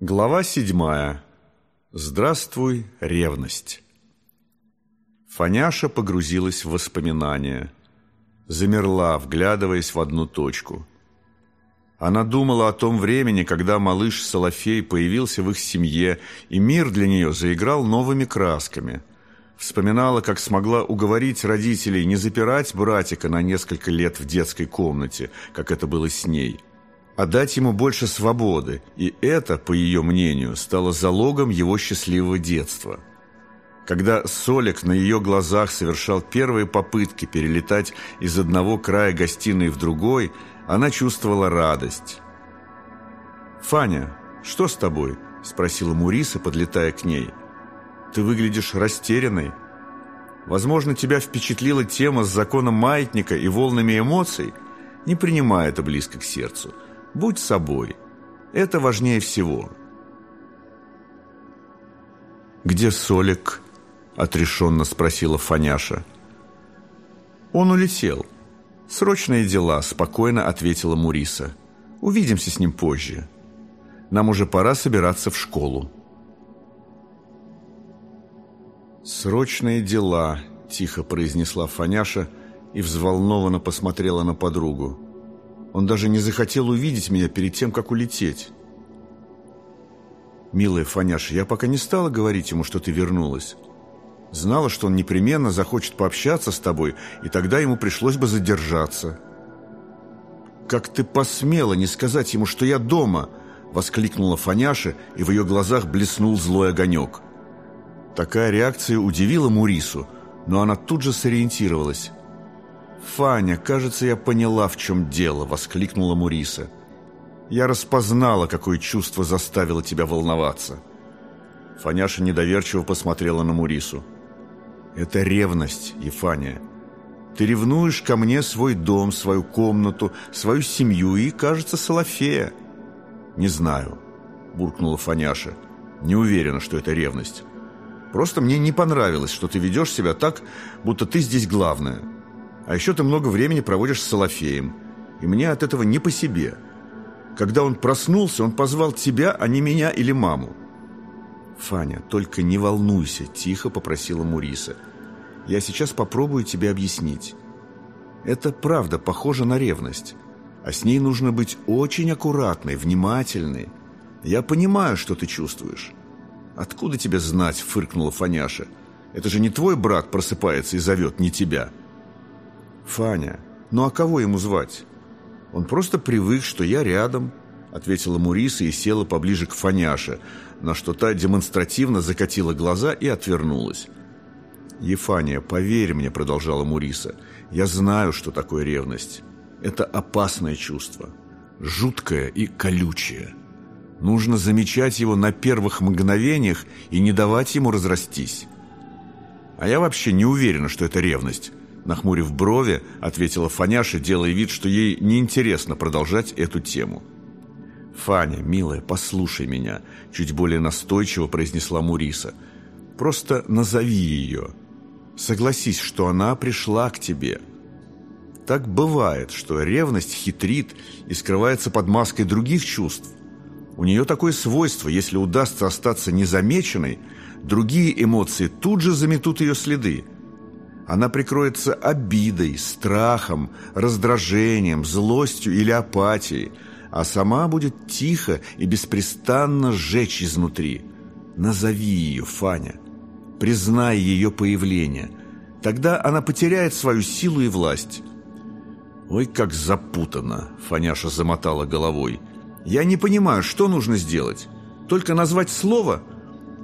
Глава седьмая. Здравствуй, ревность. Фаняша погрузилась в воспоминания. Замерла, вглядываясь в одну точку. Она думала о том времени, когда малыш Солофей появился в их семье, и мир для нее заиграл новыми красками. Вспоминала, как смогла уговорить родителей не запирать братика на несколько лет в детской комнате, как это было с ней – а дать ему больше свободы, и это, по ее мнению, стало залогом его счастливого детства. Когда Солик на ее глазах совершал первые попытки перелетать из одного края гостиной в другой, она чувствовала радость. «Фаня, что с тобой?» – спросила Муриса, подлетая к ней. «Ты выглядишь растерянной. Возможно, тебя впечатлила тема с законом маятника и волнами эмоций? Не принимай это близко к сердцу». Будь собой. Это важнее всего. «Где Солик?» – отрешенно спросила Фаняша. «Он улетел. Срочные дела», – спокойно ответила Муриса. «Увидимся с ним позже. Нам уже пора собираться в школу». «Срочные дела», – тихо произнесла Фаняша и взволнованно посмотрела на подругу. Он даже не захотел увидеть меня перед тем, как улететь. «Милая Фаняша, я пока не стала говорить ему, что ты вернулась. Знала, что он непременно захочет пообщаться с тобой, и тогда ему пришлось бы задержаться». «Как ты посмела не сказать ему, что я дома?» — воскликнула Фаняша, и в ее глазах блеснул злой огонек. Такая реакция удивила Мурису, но она тут же сориентировалась. «Фаня, кажется, я поняла, в чем дело», — воскликнула Муриса. «Я распознала, какое чувство заставило тебя волноваться». Фаняша недоверчиво посмотрела на Мурису. «Это ревность, Ефания. Ты ревнуешь ко мне свой дом, свою комнату, свою семью и, кажется, Солофея». «Не знаю», — буркнула Фаняша. «Не уверена, что это ревность. Просто мне не понравилось, что ты ведешь себя так, будто ты здесь главная». А еще ты много времени проводишь с Солофеем. И мне от этого не по себе. Когда он проснулся, он позвал тебя, а не меня или маму. «Фаня, только не волнуйся», – тихо попросила Муриса. «Я сейчас попробую тебе объяснить. Это правда похоже на ревность. А с ней нужно быть очень аккуратной, внимательной. Я понимаю, что ты чувствуешь». «Откуда тебе знать?» – фыркнула Фаняша. «Это же не твой брат просыпается и зовет, не тебя». «Фаня, ну а кого ему звать? Он просто привык, что я рядом», ответила Муриса и села поближе к Фаняше, на что та демонстративно закатила глаза и отвернулась. «Ефания, поверь мне», — продолжала Муриса, — «я знаю, что такое ревность. Это опасное чувство, жуткое и колючее. Нужно замечать его на первых мгновениях и не давать ему разрастись. А я вообще не уверена, что это ревность. Нахмурив брови, ответила Фаняша, делая вид, что ей неинтересно продолжать эту тему. «Фаня, милая, послушай меня», – чуть более настойчиво произнесла Муриса. «Просто назови ее. Согласись, что она пришла к тебе». Так бывает, что ревность хитрит и скрывается под маской других чувств. У нее такое свойство, если удастся остаться незамеченной, другие эмоции тут же заметут ее следы – она прикроется обидой, страхом, раздражением, злостью или апатией, а сама будет тихо и беспрестанно сжечь изнутри. Назови ее, Фаня. Признай ее появление. Тогда она потеряет свою силу и власть. «Ой, как запутанно!» — Фаняша замотала головой. «Я не понимаю, что нужно сделать? Только назвать слово?»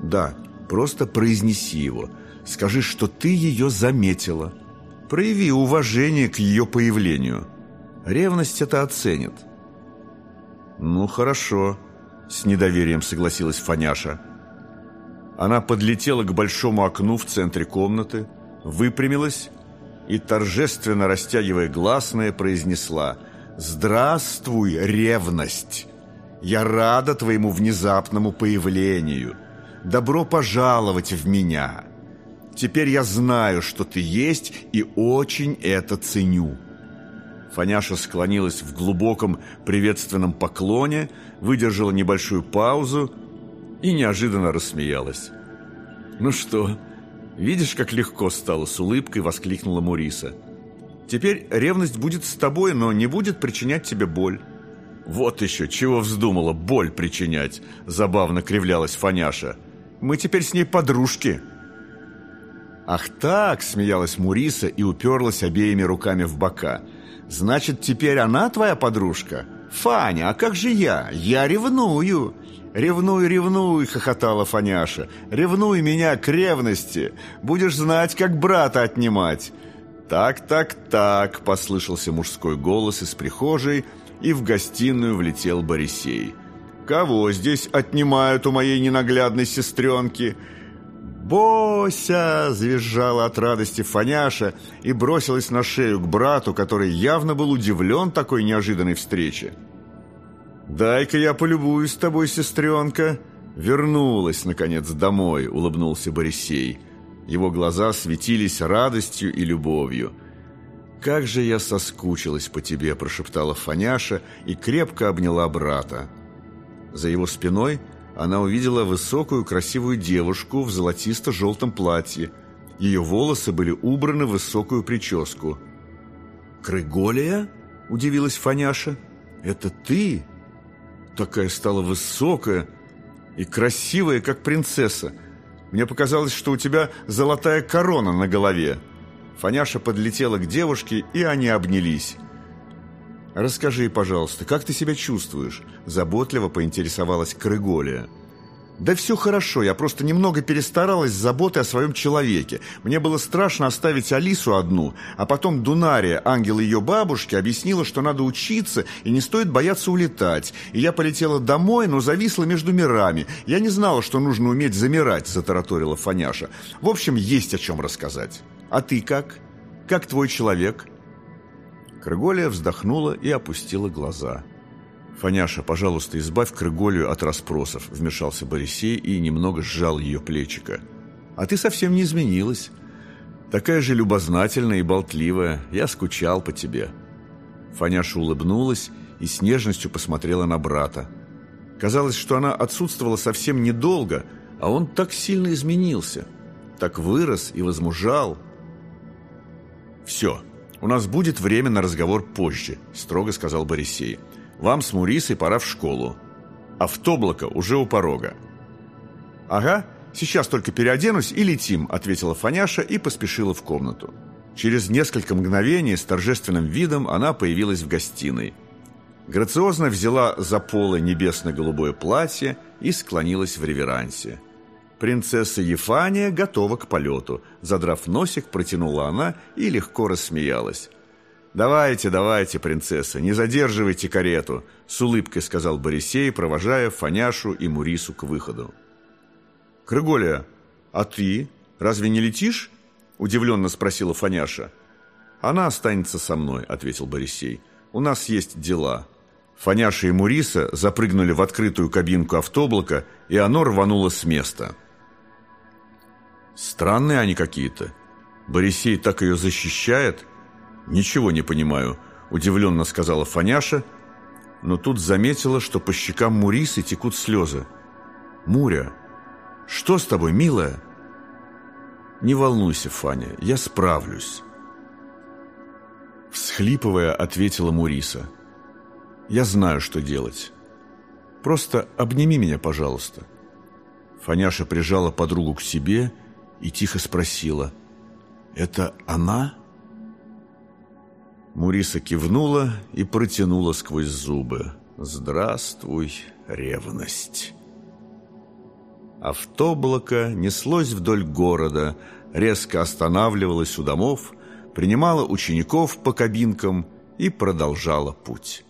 «Да, просто произнеси его». Скажи, что ты ее заметила. Прояви уважение к ее появлению. Ревность это оценит. Ну, хорошо, с недоверием согласилась Фаняша. Она подлетела к большому окну в центре комнаты, выпрямилась и, торжественно растягивая гласное, произнесла «Здравствуй, ревность! Я рада твоему внезапному появлению. Добро пожаловать в меня!» Теперь я знаю, что ты есть, и очень это ценю». Фаняша склонилась в глубоком приветственном поклоне, выдержала небольшую паузу и неожиданно рассмеялась. «Ну что, видишь, как легко стало?» с улыбкой воскликнула Муриса. «Теперь ревность будет с тобой, но не будет причинять тебе боль». «Вот еще, чего вздумала боль причинять!» Забавно кривлялась Фаняша. «Мы теперь с ней подружки!» «Ах так!» – смеялась Муриса и уперлась обеими руками в бока. «Значит, теперь она твоя подружка? Фаня, а как же я? Я ревную!» «Ревнуй, ревнуй!» – хохотала Фаняша. «Ревнуй меня к ревности! Будешь знать, как брата отнимать!» «Так, так, так!» – послышался мужской голос из прихожей, и в гостиную влетел Борисей. «Кого здесь отнимают у моей ненаглядной сестренки?» «Бося!» – завизжала от радости Фаняша и бросилась на шею к брату, который явно был удивлен такой неожиданной встрече. «Дай-ка я полюбуюсь с тобой, сестренка!» «Вернулась, наконец, домой», – улыбнулся Борисей. Его глаза светились радостью и любовью. «Как же я соскучилась по тебе!» – прошептала Фаняша и крепко обняла брата. За его спиной – она увидела высокую красивую девушку в золотисто-желтом платье. Ее волосы были убраны в высокую прическу. «Крыголия?» – удивилась Фаняша. «Это ты? Такая стала высокая и красивая, как принцесса. Мне показалось, что у тебя золотая корона на голове». Фаняша подлетела к девушке, и они обнялись. «Расскажи, пожалуйста, как ты себя чувствуешь?» Заботливо поинтересовалась Крыголия. «Да все хорошо, я просто немного перестаралась с заботой о своем человеке. Мне было страшно оставить Алису одну, а потом Дунария, ангел ее бабушки, объяснила, что надо учиться и не стоит бояться улетать. И я полетела домой, но зависла между мирами. Я не знала, что нужно уметь замирать», — затараторила Фаняша. «В общем, есть о чем рассказать. А ты как? Как твой человек?» Крыголия вздохнула и опустила глаза. «Фаняша, пожалуйста, избавь Крыголию от расспросов», — вмешался Борисей и немного сжал ее плечика. «А ты совсем не изменилась. Такая же любознательная и болтливая. Я скучал по тебе». Фаняша улыбнулась и с нежностью посмотрела на брата. Казалось, что она отсутствовала совсем недолго, а он так сильно изменился, так вырос и возмужал. «Все», «У нас будет время на разговор позже», – строго сказал Борисей. «Вам с Мурисой пора в школу. Автоблоко уже у порога». «Ага, сейчас только переоденусь и летим», – ответила Фаняша и поспешила в комнату. Через несколько мгновений с торжественным видом она появилась в гостиной. Грациозно взяла за полы небесно-голубое платье и склонилась в реверансе. Принцесса Ефания готова к полету. Задрав носик, протянула она и легко рассмеялась. «Давайте, давайте, принцесса, не задерживайте карету», с улыбкой сказал Борисей, провожая Фаняшу и Мурису к выходу. «Крыголия, а ты разве не летишь?» удивленно спросила Фаняша. «Она останется со мной», ответил Борисей. «У нас есть дела». Фаняша и Муриса запрыгнули в открытую кабинку автоблока, и оно рвануло с места. Странные они какие-то. Борисей так ее защищает. Ничего не понимаю, удивленно сказала Фаняша, но тут заметила, что по щекам Мурисы текут слезы. «Муря, что с тобой, милая?» «Не волнуйся, Фаня, я справлюсь». Всхлипывая, ответила Муриса. «Я знаю, что делать. Просто обними меня, пожалуйста». Фаняша прижала подругу к себе и тихо спросила «Это она?» Муриса кивнула и протянула сквозь зубы «Здравствуй, ревность!» Автоблоко неслось вдоль города, резко останавливалось у домов, принимало учеников по кабинкам и продолжало путь.